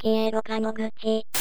消えろかの口